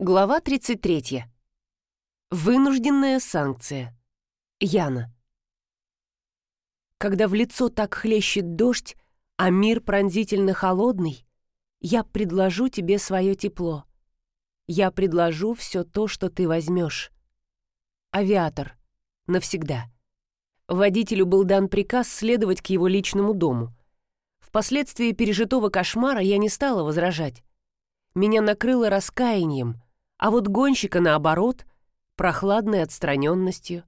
Глава 33. Вынужденная санкция. Яна. Когда в лицо так хлещет дождь, а мир пронзительно холодный, я предложу тебе свое тепло. Я предложу все то, что ты возьмешь. Авиатор. Навсегда. Водителю был дан приказ следовать к его личному дому. Впоследствии пережитого кошмара я не стала возражать. Меня накрыло раскаянием — а вот гонщика, наоборот, прохладной отстраненностью.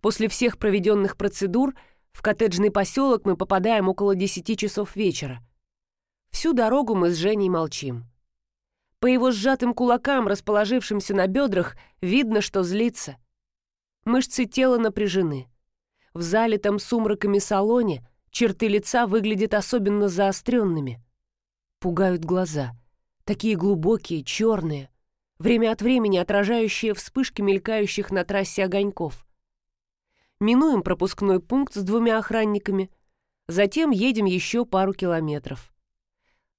После всех проведенных процедур в коттеджный поселок мы попадаем около десяти часов вечера. Всю дорогу мы с Женей молчим. По его сжатым кулакам, расположившимся на бедрах, видно, что злится. Мышцы тела напряжены. В залитом сумраками салоне черты лица выглядят особенно заостренными. Пугают глаза. Такие глубокие, черные время от времени отражающие вспышки мелькающих на трассе огоньков. Минуем пропускной пункт с двумя охранниками, затем едем еще пару километров.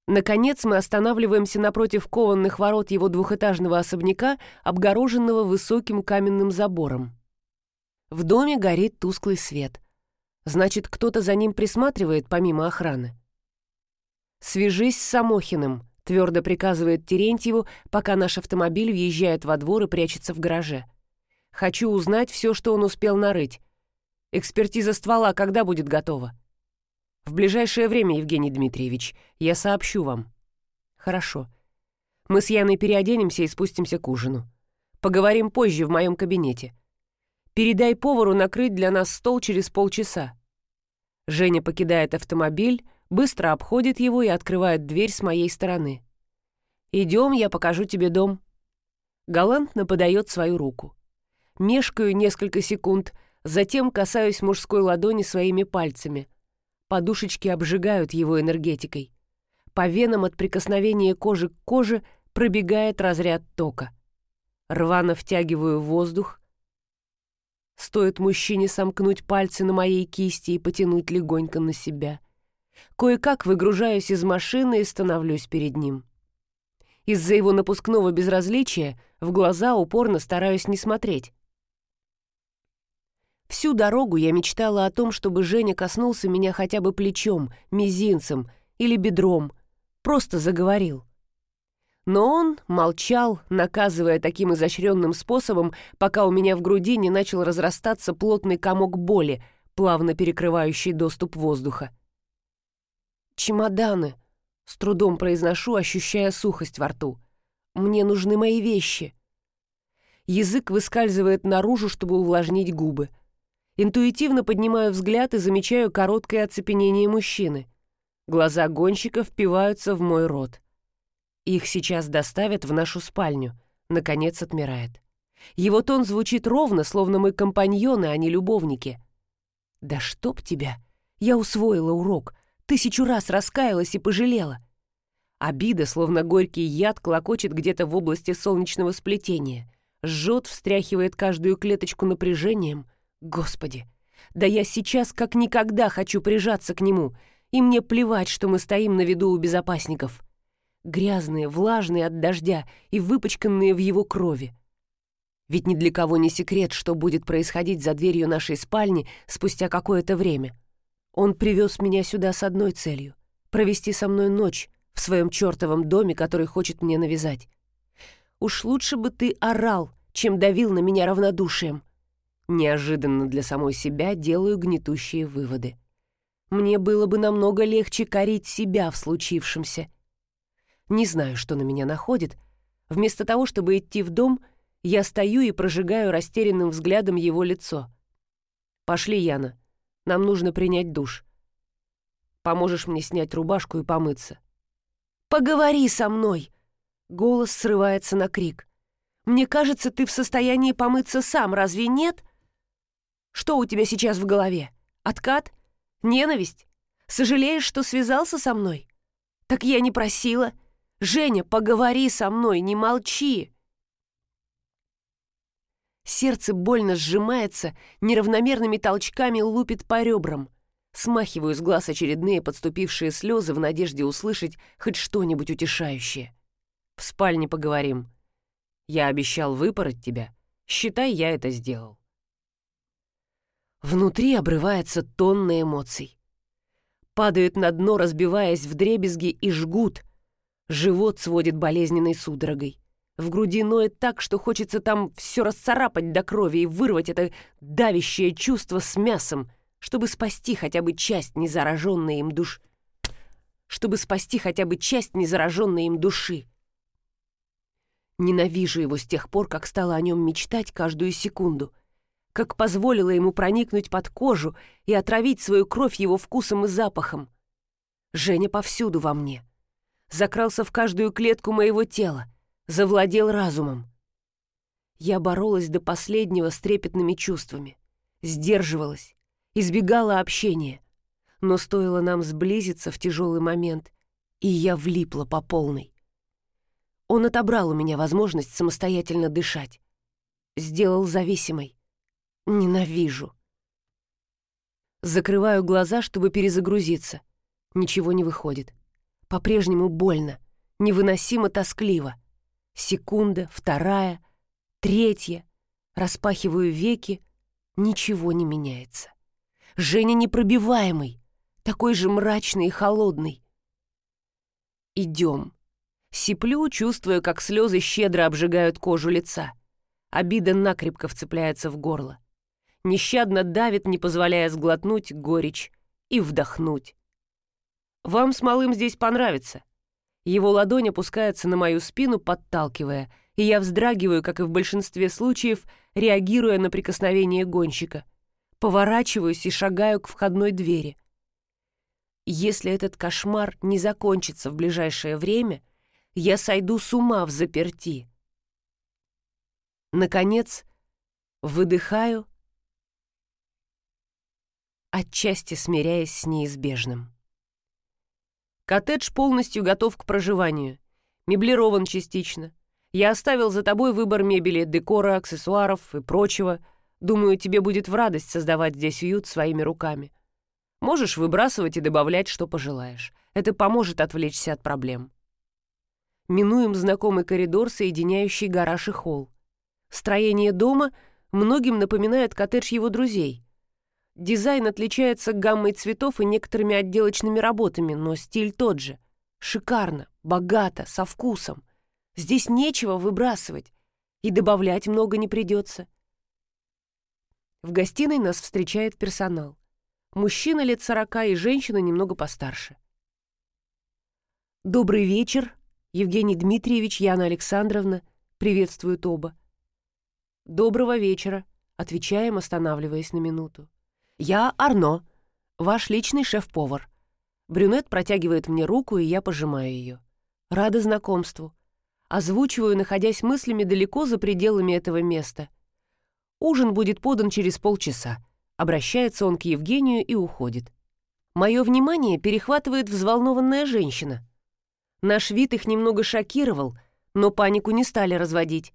Наконец мы останавливаемся напротив кованных ворот его двухэтажного особняка, обгороженного высоким каменным забором. В доме горит тусклый свет. Значит, кто-то за ним присматривает помимо охраны. «Свяжись с Самохиным», — твердо приказывает Терентьеву, пока наш автомобиль въезжает во двор и прячется в гараже. «Хочу узнать все, что он успел нарыть. Экспертиза ствола когда будет готова?» «В ближайшее время, Евгений Дмитриевич, я сообщу вам». «Хорошо. Мы с Яной переоденемся и спустимся к ужину. Поговорим позже в моем кабинете. Передай повару накрыть для нас стол через полчаса». Женя покидает автомобиль, быстро обходит его и открывает дверь с моей стороны. «Идем, я покажу тебе дом». Галантно подает свою руку. Мешкаю несколько секунд, затем касаюсь мужской ладони своими пальцами. Подушечки обжигают его энергетикой. По венам от прикосновения кожи к коже пробегает разряд тока. Рвано втягиваю воздух. Стоит мужчине сомкнуть пальцы на моей кисти и потянуть легонько на себя — Кое-как выгружаюсь из машины и становлюсь перед ним. Из-за его напускного безразличия в глаза упорно стараюсь не смотреть. Всю дорогу я мечтала о том, чтобы Женя коснулся меня хотя бы плечом, мизинцем или бедром, просто заговорил. Но он молчал, наказывая таким изощренным способом, пока у меня в груди не начал разрастаться плотный комок боли, плавно перекрывающий доступ воздуха. «Чемоданы!» — с трудом произношу, ощущая сухость во рту. «Мне нужны мои вещи!» Язык выскальзывает наружу, чтобы увлажнить губы. Интуитивно поднимаю взгляд и замечаю короткое оцепенение мужчины. Глаза гонщика впиваются в мой рот. Их сейчас доставят в нашу спальню. Наконец отмирает. Его тон звучит ровно, словно мы компаньоны, а не любовники. «Да чтоб тебя! Я усвоила урок. Тысячу раз раскаялась и пожалела. Обида, словно горький яд, клокочет где-то в области солнечного сплетения. Жжет, встряхивает каждую клеточку напряжением. Господи, да я сейчас как никогда хочу прижаться к нему, и мне плевать, что мы стоим на виду у безопасников. Грязные, влажные от дождя и выпачканные в его крови. Ведь ни для кого не секрет, что будет происходить за дверью нашей спальни спустя какое-то время. Он привез меня сюда с одной целью — провести со мной ночь в своем чертовом доме, который хочет мне навязать. Уж лучше бы ты орал, чем давил на меня равнодушием. Неожиданно для самой себя делаю гнетущие выводы. Мне было бы намного легче корить себя в случившемся. Не знаю, что на меня находит. Вместо того, чтобы идти в дом, я стою и прожигаю растерянным взглядом его лицо. «Пошли, Яна. Нам нужно принять душ. Поможешь мне снять рубашку и помыться. Поговори со мной. Голос срывается на крик. Мне кажется, ты в состоянии помыться сам, разве нет? Что у тебя сейчас в голове? Откат? Ненависть? Сожалеешь, что связался со мной? Так я не просила. Женя, поговори со мной, не молчи. Сердце больно сжимается, неравномерными толчками лупит по ребрам. Смахиваю с глаз очередные подступившие слезы в надежде услышать хоть что-нибудь утешающее. В спальне поговорим. Я обещал выпороть тебя. Считай, я это сделал. Внутри обрывается тонна эмоций. Падают на дно, разбиваясь в дребезги, и жгут. Живот сводит болезненной судорогой. В груди ноет так, что хочется там все расцарапать до крови и вырвать это давящее чувство с мясом, чтобы спасти хотя бы часть незараженной им душ... чтобы спасти хотя бы часть незараженной им души. Ненавижу его с тех пор, как стала о нем мечтать каждую секунду, как позволила ему проникнуть под кожу и отравить свою кровь его вкусом и запахом. Женя повсюду во мне. Закрался в каждую клетку моего тела, завладел разумом. Я боролась до последнего с трепетными чувствами, сдерживалась, избегала общения. Но стоило нам сблизиться в тяжелый момент, и я влипла по полной. Он отобрал у меня возможность самостоятельно дышать. Сделал зависимой. Ненавижу. Закрываю глаза, чтобы перезагрузиться. Ничего не выходит. По-прежнему больно, невыносимо тоскливо. Секунда, вторая, третья. Распахиваю веки. Ничего не меняется. Женя непробиваемый, такой же мрачный и холодный. Идем. Сиплю, чувствуя, как слезы щедро обжигают кожу лица. Обида накрепко вцепляется в горло. Нещадно давит, не позволяя сглотнуть горечь и вдохнуть. «Вам с малым здесь понравится», его ладонь опускается на мою спину, подталкивая, и я вздрагиваю, как и в большинстве случаев, реагируя на прикосновение гонщика. Поворачиваюсь и шагаю к входной двери. Если этот кошмар не закончится в ближайшее время, я сойду с ума в заперти. Наконец, выдыхаю, отчасти смиряясь с неизбежным. Коттедж полностью готов к проживанию. Меблирован частично. Я оставил за тобой выбор мебели, декора, аксессуаров и прочего. Думаю, тебе будет в радость создавать здесь уют своими руками. Можешь выбрасывать и добавлять, что пожелаешь. Это поможет отвлечься от проблем. Минуем знакомый коридор, соединяющий гараж и холл. Строение дома многим напоминает коттедж его друзей. Дизайн отличается гаммой цветов и некоторыми отделочными работами, но стиль тот же. Шикарно, богато, со вкусом. Здесь нечего выбрасывать, и добавлять много не придется. В гостиной нас встречает персонал. Мужчина лет сорока и женщина немного постарше. «Добрый вечер, Евгений Дмитриевич, Яна Александровна», приветствуют оба. «Доброго вечера», отвечаем, останавливаясь на минуту. «Я Арно, ваш личный шеф-повар». Брюнет протягивает мне руку, и я пожимаю ее. Рада знакомству. Озвучиваю, находясь мыслями далеко за пределами этого места. Ужин будет подан через полчаса. Обращается он к Евгению и уходит. Мое внимание перехватывает взволнованная женщина. Наш вид их немного шокировал, но панику не стали разводить.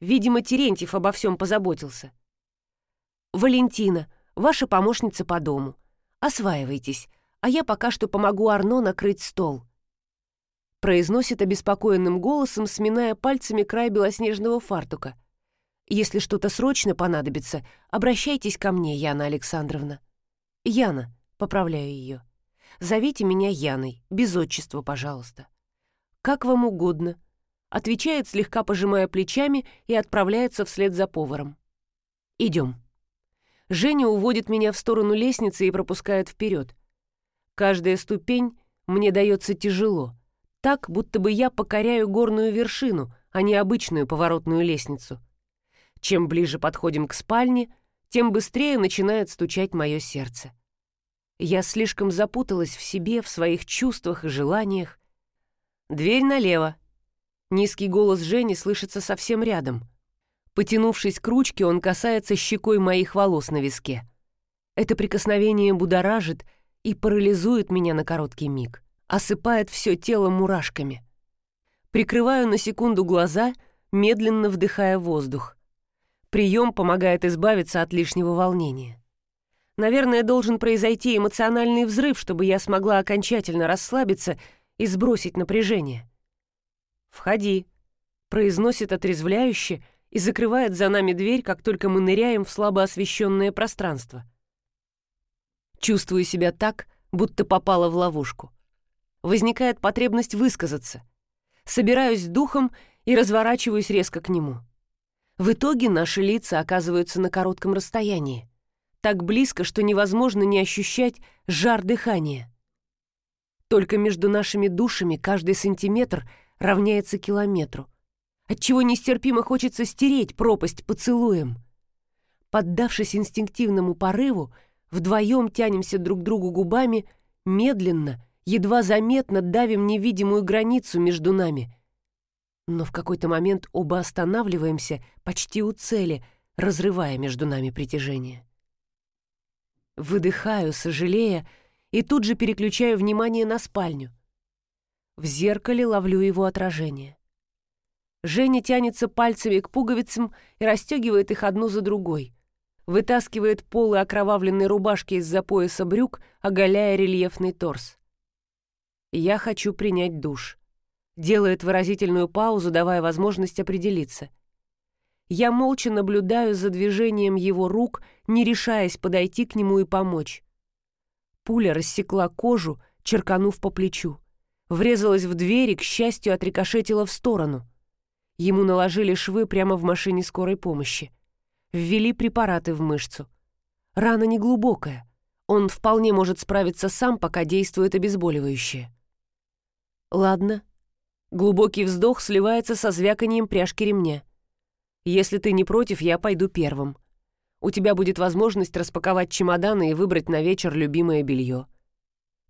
Видимо, Терентьев обо всем позаботился. «Валентина, ваша помощница по дому. Осваивайтесь, а я пока что помогу Арно накрыть стол». Произносит обеспокоенным голосом, сминая пальцами край белоснежного фартука. «Если что-то срочно понадобится, обращайтесь ко мне, Яна Александровна». «Яна», — поправляю ее. «Зовите меня Яной, без отчества, пожалуйста». «Как вам угодно», — отвечает, слегка пожимая плечами, и отправляется вслед за поваром. «Идем». Женя уводит меня в сторону лестницы и пропускает вперед. Каждая ступень мне дается тяжело, так, будто бы я покоряю горную вершину, а не обычную поворотную лестницу. Чем ближе подходим к спальне, тем быстрее начинает стучать мое сердце. Я слишком запуталась в себе, в своих чувствах и желаниях. Дверь налево. Низкий голос Жени слышится совсем рядом. Потянувшись к ручке, он касается щекой моих волос на виске. Это прикосновение будоражит и парализует меня на короткий миг, осыпает все тело мурашками. Прикрываю на секунду глаза, медленно вдыхая воздух. Прием помогает избавиться от лишнего волнения. Наверное, должен произойти эмоциональный взрыв, чтобы я смогла окончательно расслабиться и сбросить напряжение. «Входи», произносит отрезвляюще и закрывает за нами дверь, как только мы ныряем в слабо освещенное пространство. Чувствую себя так, будто попала в ловушку. Возникает потребность высказаться. Собираюсь с духом и разворачиваюсь резко к нему. В итоге наши лица оказываются на коротком расстоянии. Так близко, что невозможно не ощущать жар дыхания. Только между нашими душами каждый сантиметр равняется километру, отчего нестерпимо хочется стереть пропасть поцелуем. Поддавшись инстинктивному порыву, вдвоем тянемся друг к другу губами, медленно, едва заметно давим невидимую границу между нами. Но в какой-то момент оба останавливаемся почти у цели, разрывая между нами притяжение. Выдыхаю, сожалея, и тут же переключаю внимание на спальню. В зеркале ловлю его отражение. Женя тянется пальцами к пуговицам и расстегивает их одну за другой. Вытаскивает полы окровавленной рубашки из-за пояса брюк, оголяя рельефный торс. «Я хочу принять душ». Делает выразительную паузу, давая возможность определиться. Я молча наблюдаю за движением его рук, не решаясь подойти к нему и помочь. Пуля рассекла кожу, черканув по плечу. Врезалась в дверь и, к счастью, отрикошетила в сторону. Ему наложили швы прямо в машине скорой помощи. Ввели препараты в мышцу. Рана неглубокая. Он вполне может справиться сам, пока действует обезболивающее. Ладно. Глубокий вздох сливается со звяканием пряжки ремня. Если ты не против, я пойду первым. У тебя будет возможность распаковать чемоданы и выбрать на вечер любимое белье.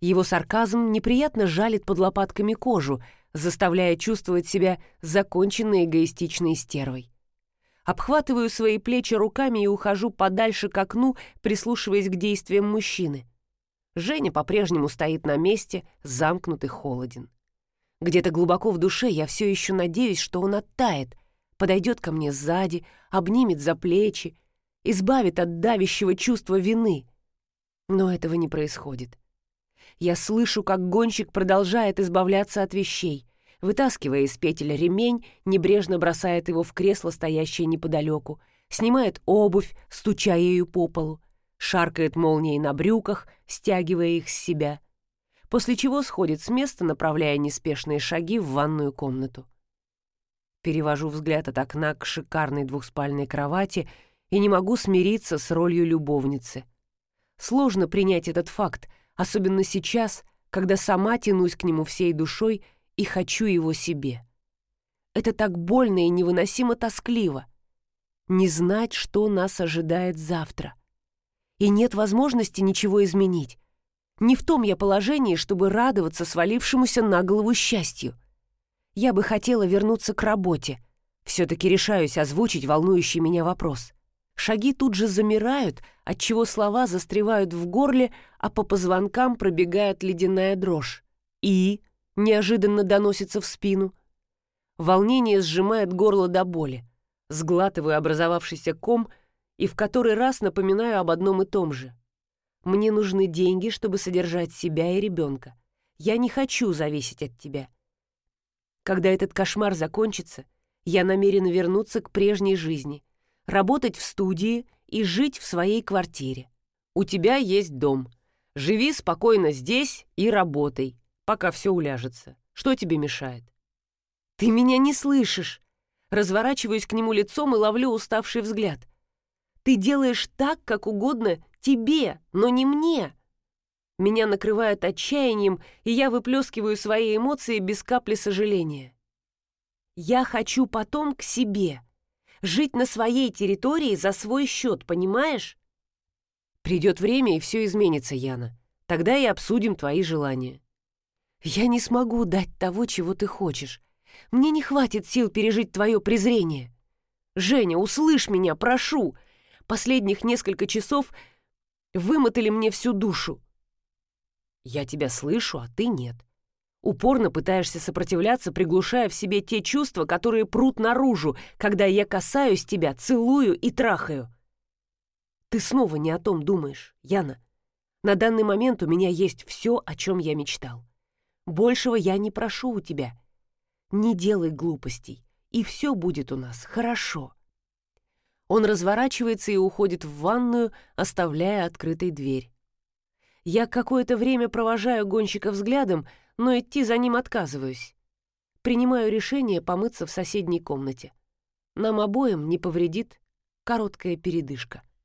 Его сарказм неприятно жалит под лопатками кожу, заставляя чувствовать себя законченной эгоистичной стервой. Обхватываю свои плечи руками и ухожу подальше к окну, прислушиваясь к действиям мужчины. Женя по-прежнему стоит на месте, замкнутый холоден. Где-то глубоко в душе я все еще надеюсь, что он оттает, подойдет ко мне сзади, обнимет за плечи, избавит от давящего чувства вины. Но этого не происходит. Я слышу, как гонщик продолжает избавляться от вещей, вытаскивая из петель ремень, небрежно бросает его в кресло, стоящее неподалеку, снимает обувь, стуча ею по полу, шаркает молнией на брюках, стягивая их с себя, после чего сходит с места, направляя неспешные шаги в ванную комнату. Перевожу взгляд от окна к шикарной двухспальной кровати — и не могу смириться с ролью любовницы. Сложно принять этот факт, особенно сейчас, когда сама тянусь к нему всей душой и хочу его себе. Это так больно и невыносимо тоскливо. Не знать, что нас ожидает завтра. И нет возможности ничего изменить. Не в том я положении, чтобы радоваться свалившемуся на голову счастью. Я бы хотела вернуться к работе. Все-таки решаюсь озвучить волнующий меня вопрос. Шаги тут же замирают, отчего слова застревают в горле, а по позвонкам пробегает ледяная дрожь. «И?» — неожиданно доносится в спину. Волнение сжимает горло до боли. Сглатываю образовавшийся ком и в который раз напоминаю об одном и том же. Мне нужны деньги, чтобы содержать себя и ребенка. Я не хочу зависеть от тебя. Когда этот кошмар закончится, я намерена вернуться к прежней жизни — работать в студии и жить в своей квартире. У тебя есть дом. Живи спокойно здесь и работай, пока все уляжется. Что тебе мешает? Ты меня не слышишь. Разворачиваюсь к нему лицом и ловлю уставший взгляд. Ты делаешь так, как угодно тебе, но не мне. Меня накрывает отчаянием, и я выплескиваю свои эмоции без капли сожаления. Я хочу потом к себе, жить на своей территории за свой счет, понимаешь? Придет время, и все изменится, Яна. Тогда и обсудим твои желания. Я не смогу дать того, чего ты хочешь. Мне не хватит сил пережить твое презрение. Женя, услышь меня, прошу. Последних несколько часов вымотали мне всю душу. Я тебя слышу, а ты нет. Упорно пытаешься сопротивляться, приглушая в себе те чувства, которые прут наружу, когда я касаюсь тебя, целую и трахаю. Ты снова не о том думаешь, Яна. На данный момент у меня есть все, о чем я мечтал. Большего я не прошу у тебя. Не делай глупостей и все будет у нас хорошо. Он разворачивается и уходит в ванную, оставляя открытой дверь. Я какое-то время провожаю гонщика взглядом, но идти за ним отказываюсь. Принимаю решение помыться в соседней комнате. Нам обоим не повредит короткая передышка.